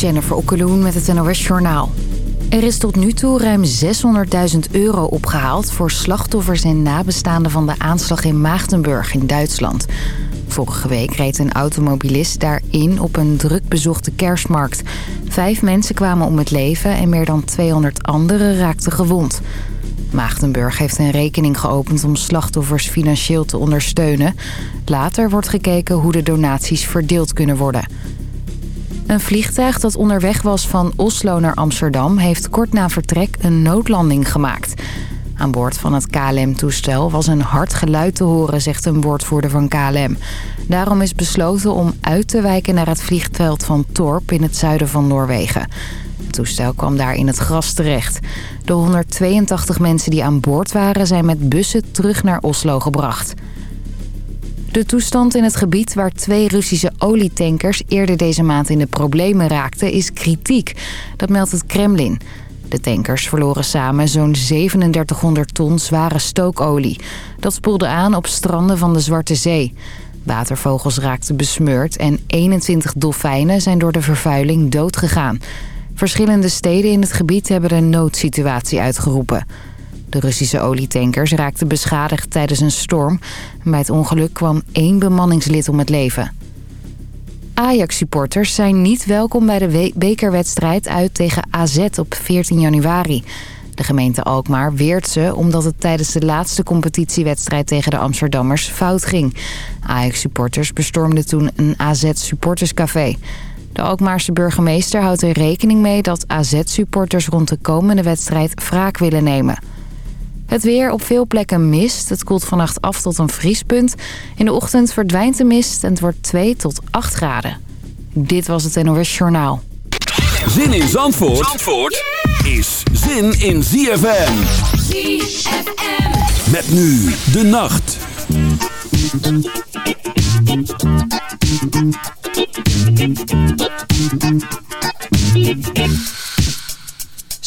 Jennifer Okkeloen met het NOS Journaal. Er is tot nu toe ruim 600.000 euro opgehaald... voor slachtoffers en nabestaanden van de aanslag in Maagdenburg in Duitsland. Vorige week reed een automobilist daarin op een druk bezochte kerstmarkt. Vijf mensen kwamen om het leven en meer dan 200 anderen raakten gewond. Maagdenburg heeft een rekening geopend om slachtoffers financieel te ondersteunen. Later wordt gekeken hoe de donaties verdeeld kunnen worden. Een vliegtuig dat onderweg was van Oslo naar Amsterdam... heeft kort na vertrek een noodlanding gemaakt. Aan boord van het KLM-toestel was een hard geluid te horen... zegt een woordvoerder van KLM. Daarom is besloten om uit te wijken naar het vliegveld van Torp... in het zuiden van Noorwegen. Het toestel kwam daar in het gras terecht. De 182 mensen die aan boord waren... zijn met bussen terug naar Oslo gebracht. De toestand in het gebied waar twee Russische olietankers eerder deze maand in de problemen raakten is kritiek. Dat meldt het Kremlin. De tankers verloren samen zo'n 3700 ton zware stookolie. Dat spoelde aan op stranden van de Zwarte Zee. Watervogels raakten besmeurd en 21 dolfijnen zijn door de vervuiling doodgegaan. Verschillende steden in het gebied hebben een noodsituatie uitgeroepen. De Russische olietankers raakten beschadigd tijdens een storm. Bij het ongeluk kwam één bemanningslid om het leven. Ajax-supporters zijn niet welkom bij de bekerwedstrijd uit tegen AZ op 14 januari. De gemeente Alkmaar weert ze omdat het tijdens de laatste competitiewedstrijd tegen de Amsterdammers fout ging. Ajax-supporters bestormden toen een AZ-supporterscafé. De Alkmaarse burgemeester houdt er rekening mee dat AZ-supporters rond de komende wedstrijd wraak willen nemen. Het weer op veel plekken mist. Het koelt vannacht af tot een vriespunt. In de ochtend verdwijnt de mist en het wordt 2 tot 8 graden. Dit was het NOS Journaal. Zin in Zandvoort, Zandvoort is zin in ZFM. ZFM. Met nu de nacht.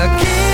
again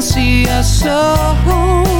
see us so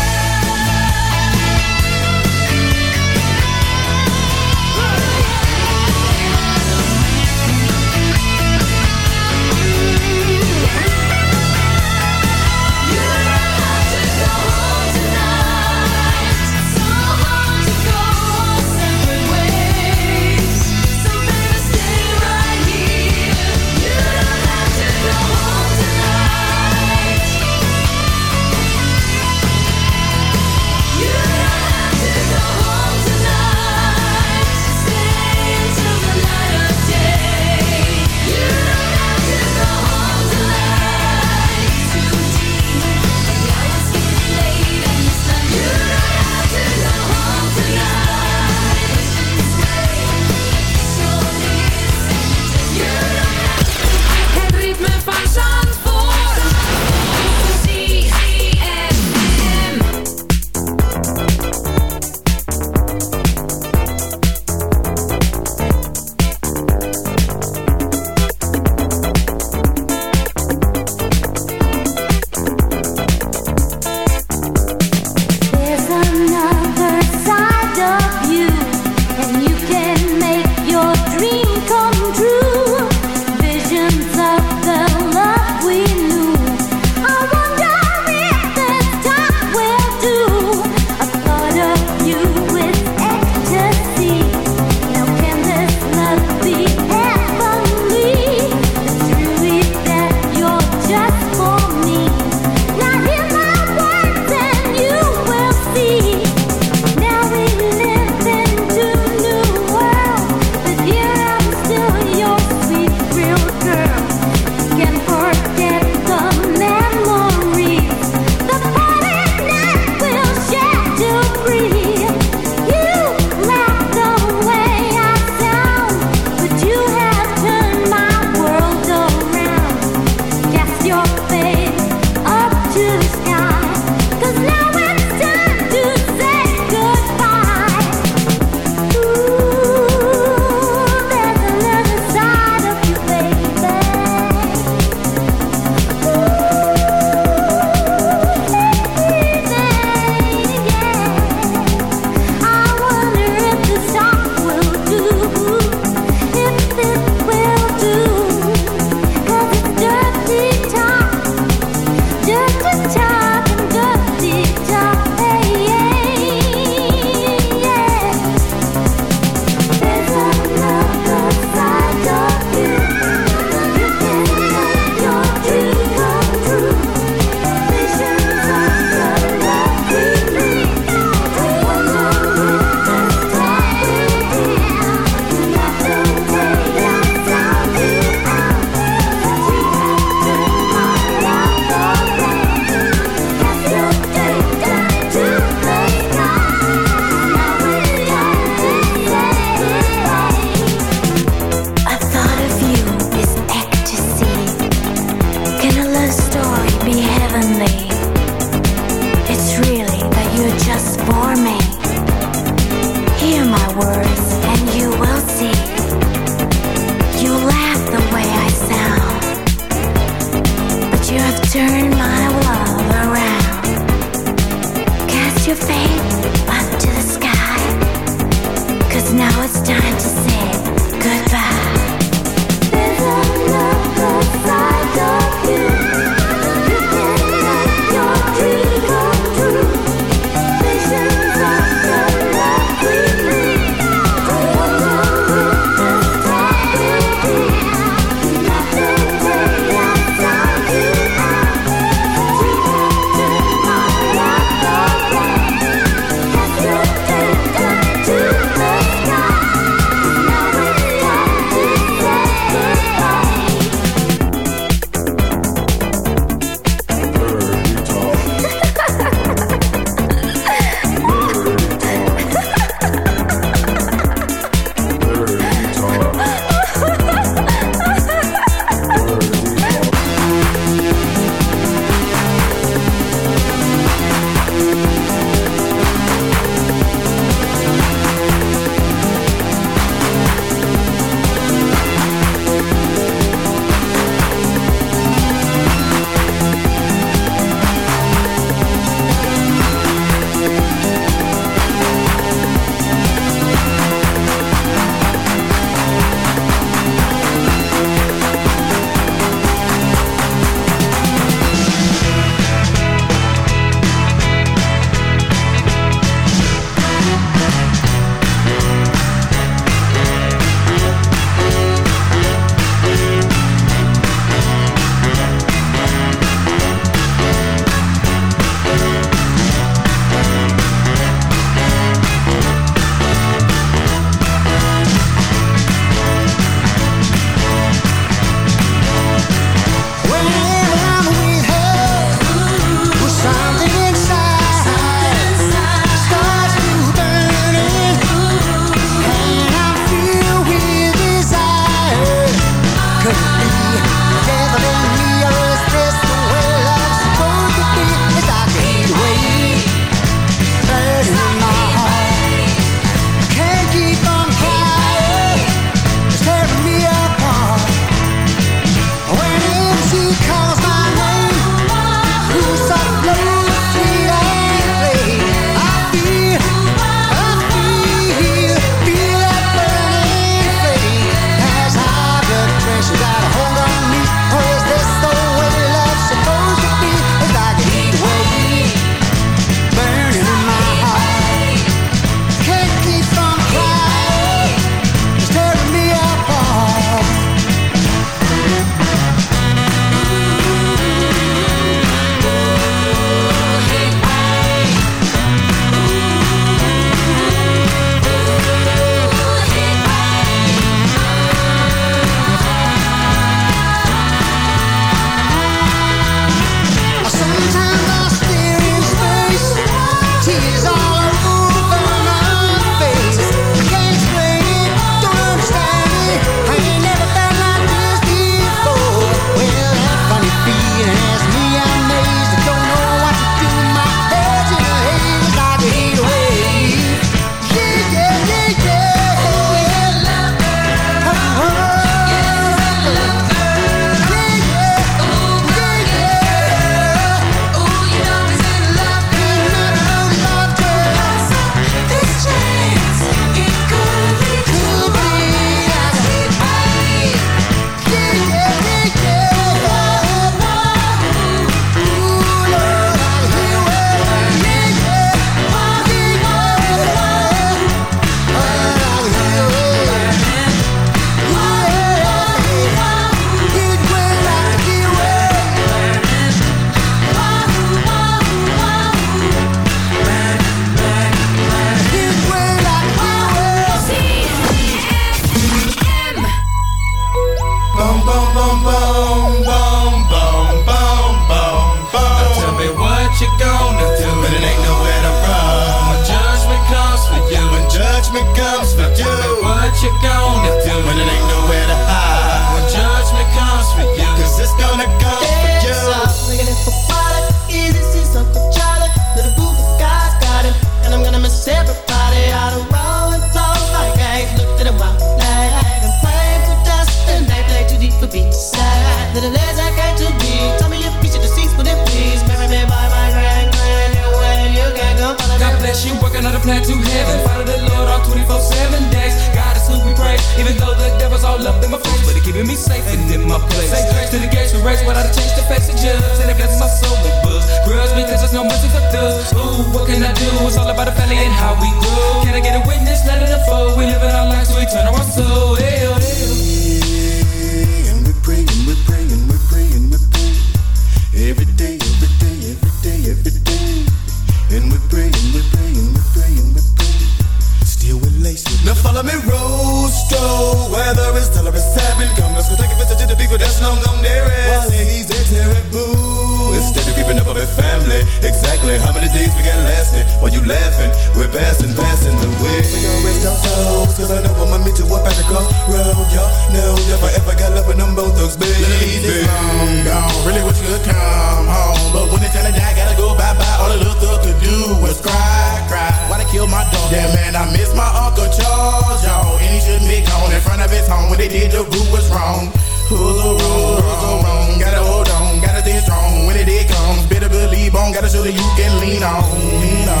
Yeah, man, I miss my Uncle Charles, y'all. And he shouldn't be gone in front of his home. when they did The group was wrong. Who's a wrong, who's wrong. Gotta hold on, gotta stay strong. When it, did comes, better believe on. Gotta show that you can lean on. Lean on.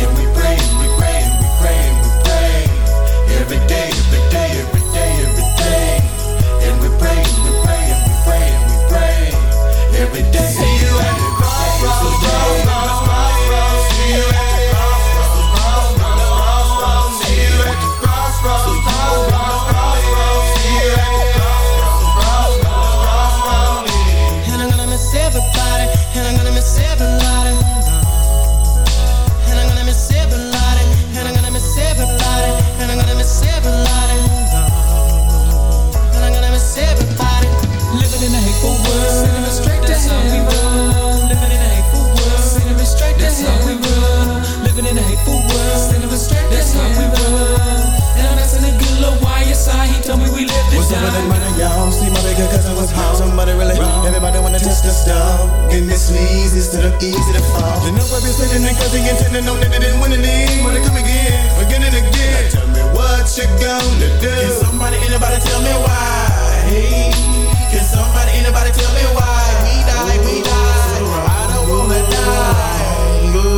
And we pray, we pray, we pray, we pray. Every day, every day, every day, every day. And we pray, we pray, we pray, we pray. Every day. See you at the crossroads, crossroads, crossroads. See you at nigga cause I was home. Somebody really wrong. Everybody wanna test the stuff. Give me leads instead of easy to fall. i number is listening cause he intended no nigga didn't win any. Wanna come again, again and again. Now tell me what you gonna do. Can somebody, anybody tell me why? Hey, can somebody, anybody tell me why? We die, we die. So I don't wanna die. Go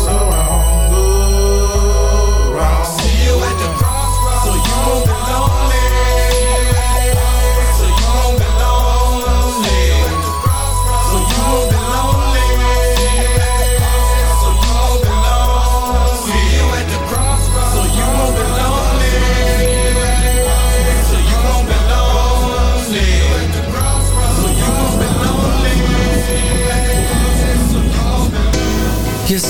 so wrong, go wrong. See you at the crossroads. So you won't belong.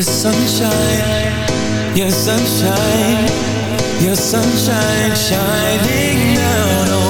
Your sunshine, your sunshine, your sunshine shining down on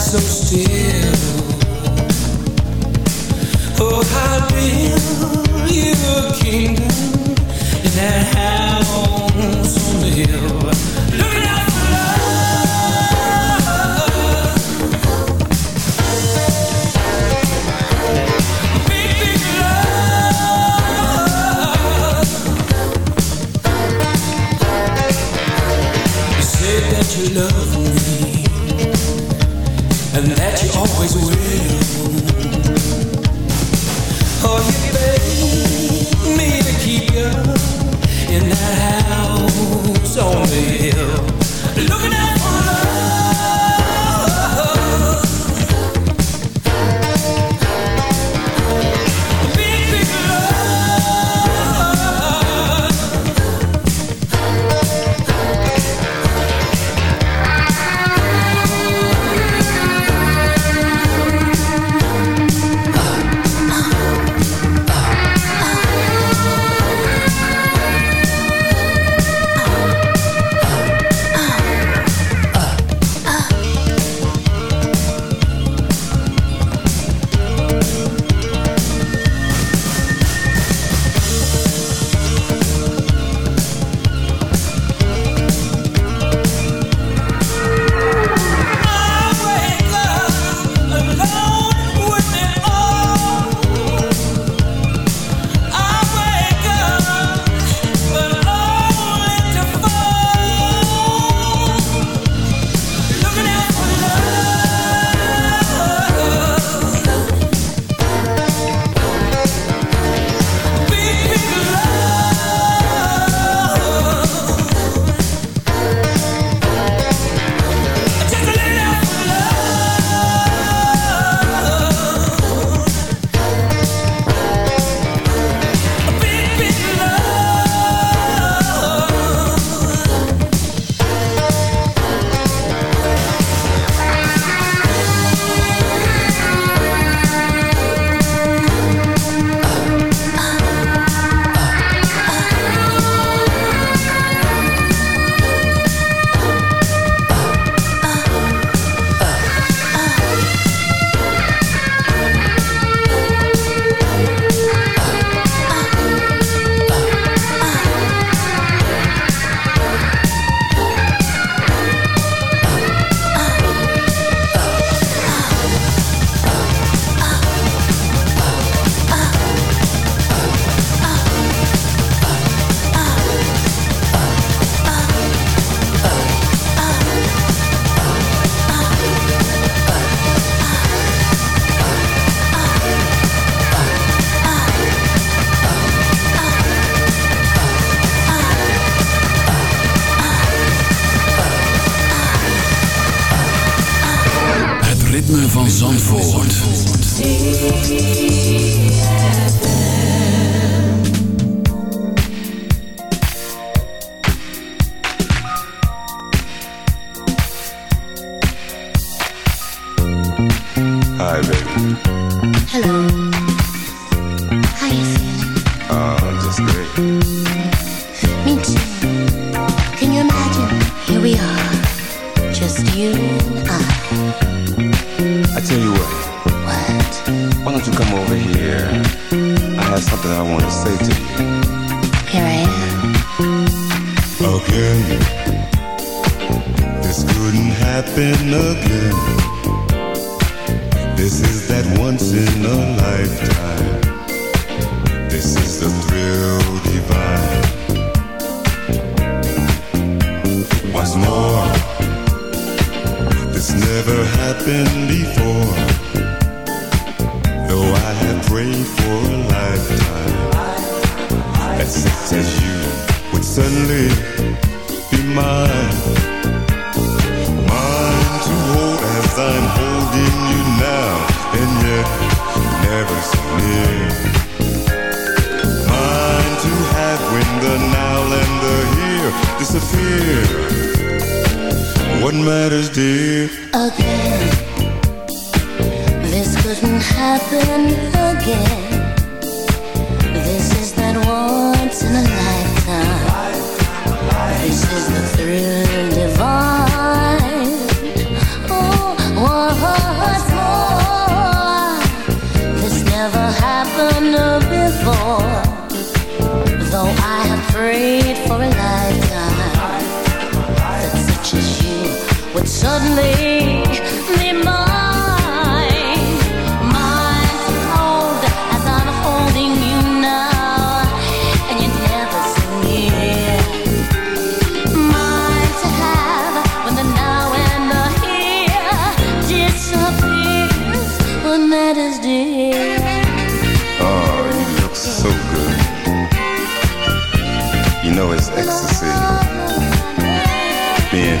so still. Oh, I build you a kingdom in that house on the hill. Always will. That's great.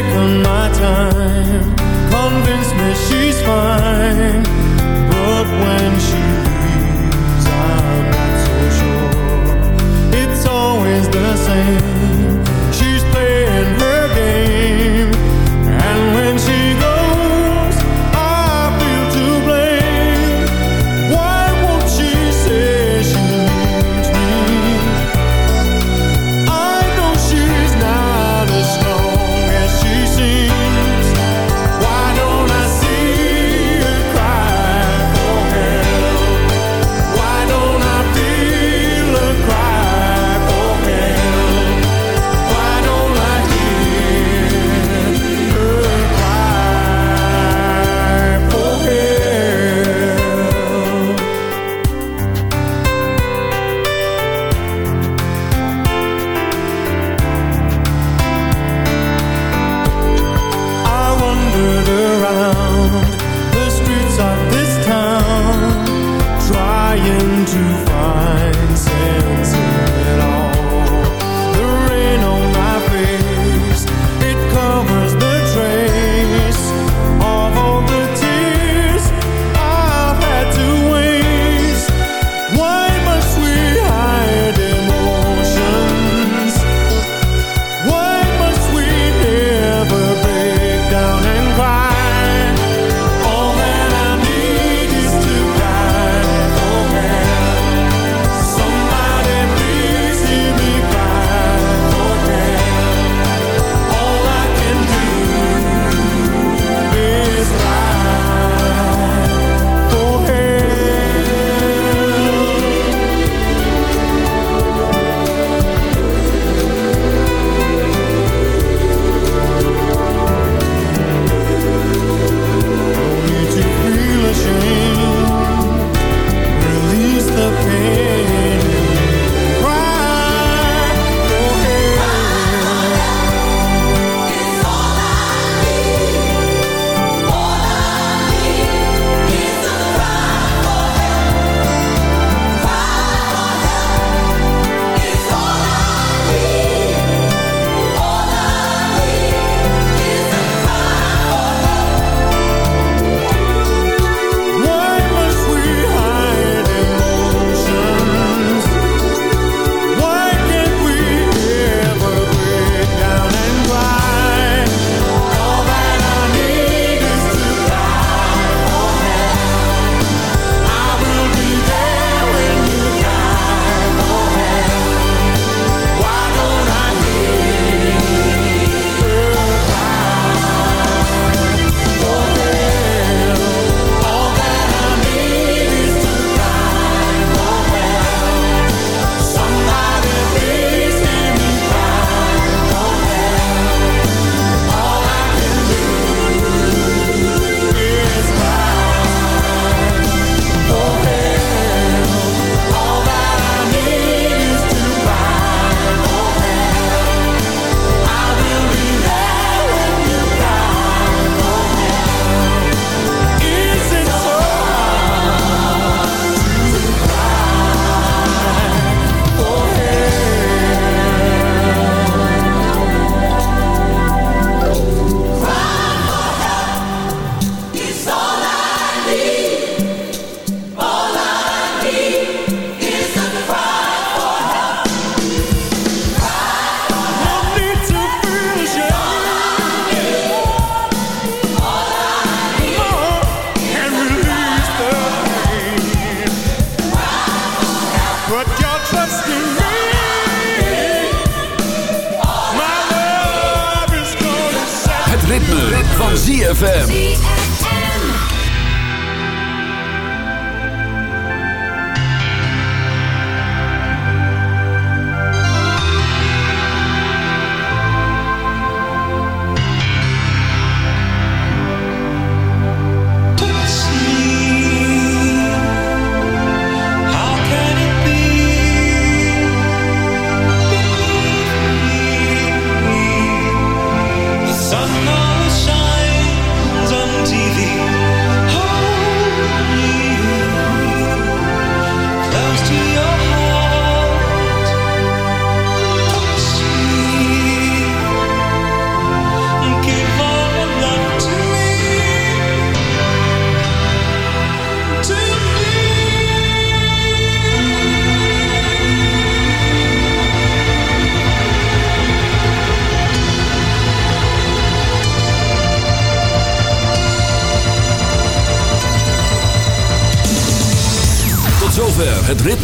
circle my time